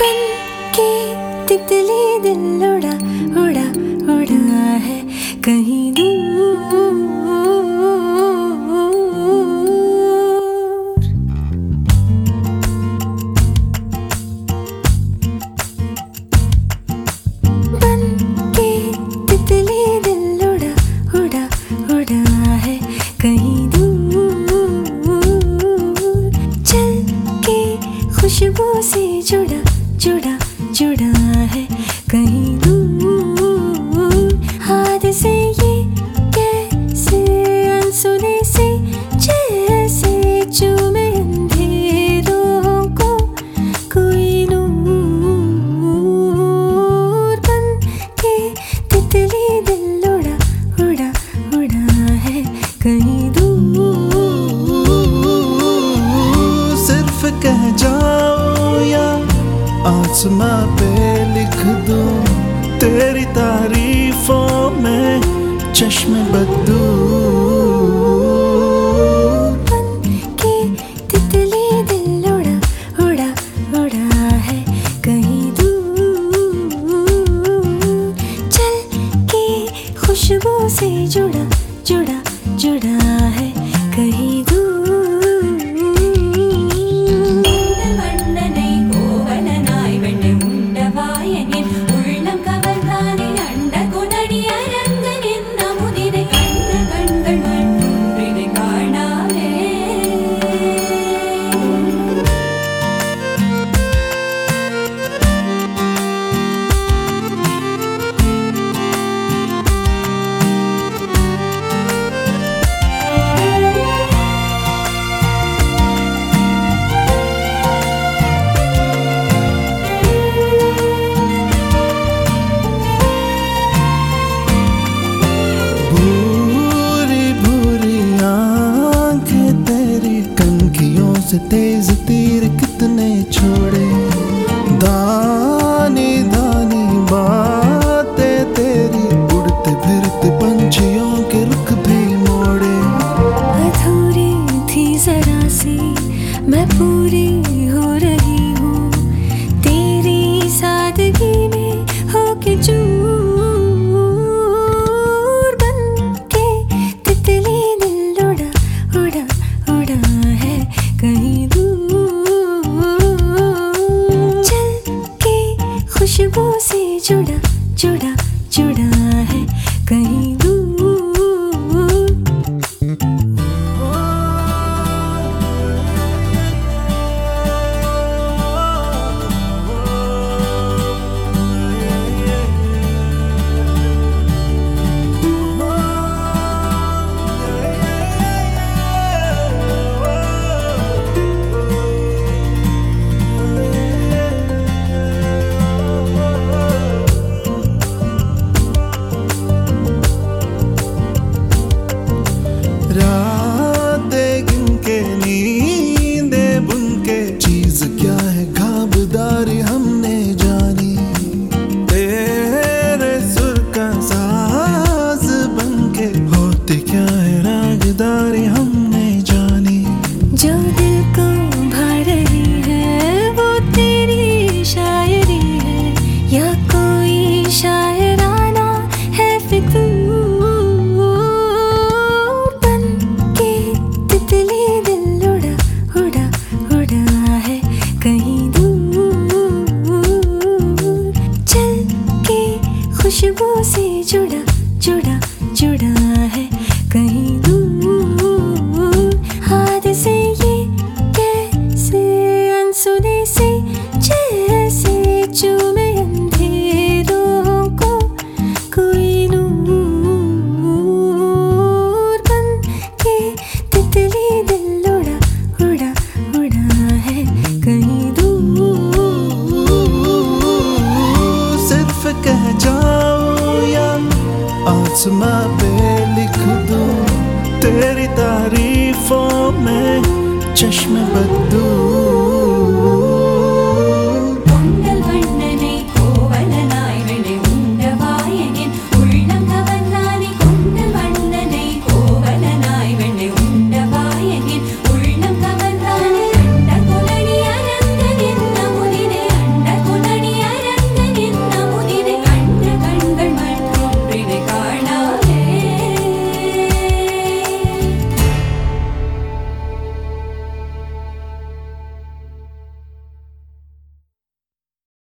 बन के तितली दिल उड़ा उड़ा उड़ा है कहीं दूर। जुड़ा है कहीं दूर। हाथ से ये कैसे अनसुने से, जैसे चूमे अंधेरों को कोई नूर बन के तितली दिल उड़ा उड़ा उड़ा है कहीं दूर। चश्मा पे लिख दूँ तेरी तारीफों में चश्मे बदू से तेज చూడ చూడ. क्या है रागदारी हमने जानी? जो दिल को भर रही है, वो तेरी शायरी है। या कोई शायराना है बन के तितली दिल उड़ा उड़ा उड़ा है कहीं दूर। चल के खुशबू से जुड़ा आसमां पे लिख दूँ। तेरी तारीफों में चश्मे बदू